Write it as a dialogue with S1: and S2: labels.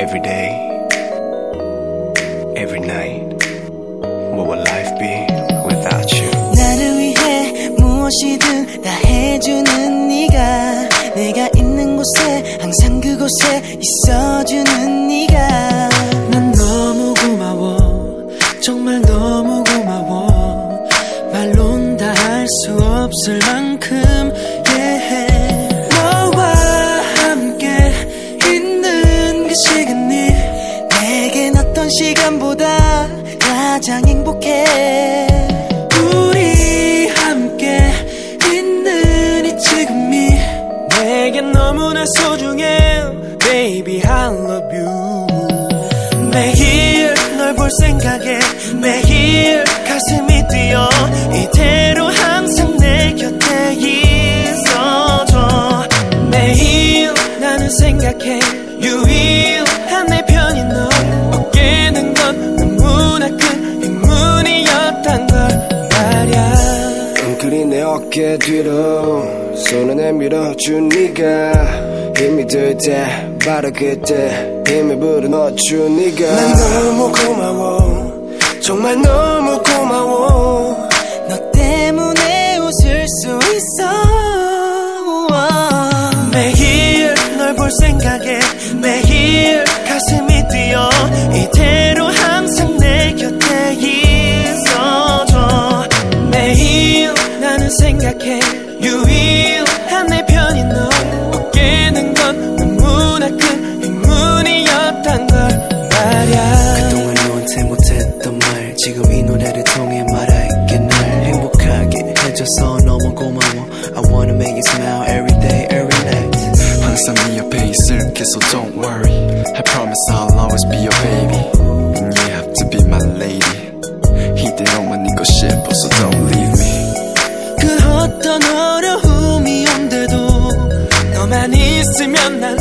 S1: Every day, every night. What would life be without you?
S2: 나를 위해 무엇이든 다 해주는 네가 내가 있는 곳에 항상 그곳에 있어주는 네가
S3: 난 너무 고마워 정말 너무 고마워 말론 다 할 수 없을 만큼
S2: 어떤 시간보다 가장 행복해.
S3: 우리 함께 있는 이 지금이 내겐 너무나 소중해 Baby I love you. 매일 널 볼 생각에 매일 가슴이
S4: 웅크린 내 어깨 뒤로 손을 내밀어 준 네가 힘이 들 때 바로 그때 힘을 불어넣어 준 네가. 난 너무 고마워. 정말 너무 고마워.
S2: 너 때문에 웃을 수 있어.
S3: 매일 널 볼 생각에
S5: 지금 이 노래를 통해 말할게 날 행복하게 해줘서 너무 고마워. I wanna make you smile every day every night.
S6: 항상 네 옆에 있을게 so don't worry. I promise I'll always be your baby. And you have to be my lady. 이대로만 있고 싶어 so don't leave me. 그 어떤 어려움이 온대도 너만 있으면 난